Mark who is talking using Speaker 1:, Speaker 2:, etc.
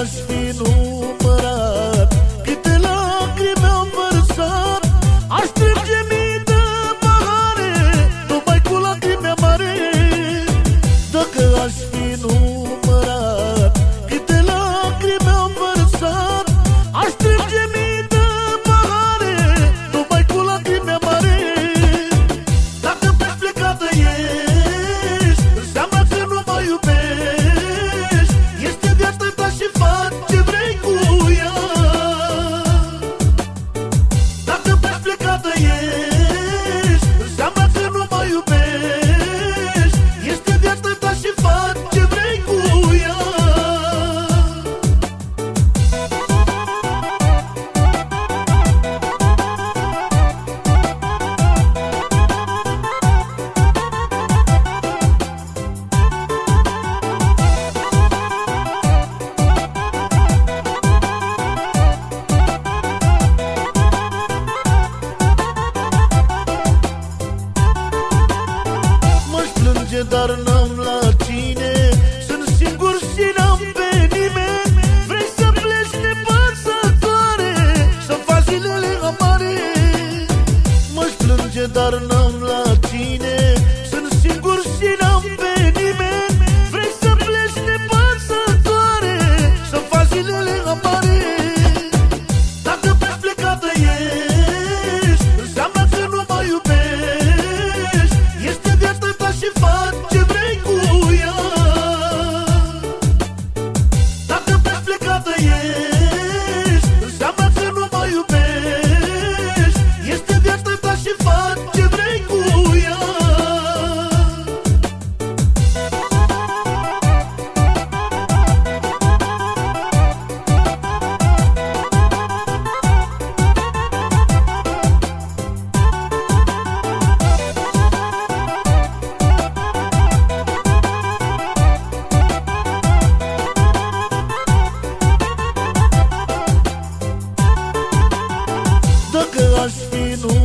Speaker 1: Because dar спину